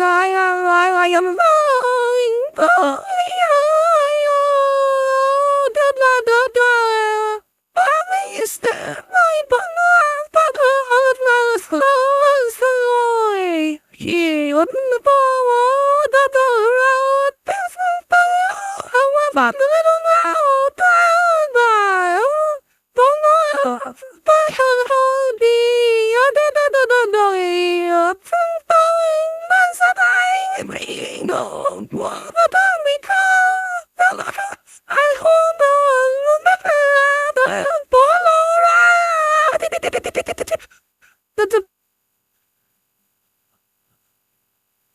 I am, I am falling, falling, da don't want to become a lover. I hold on to the feather and pull around.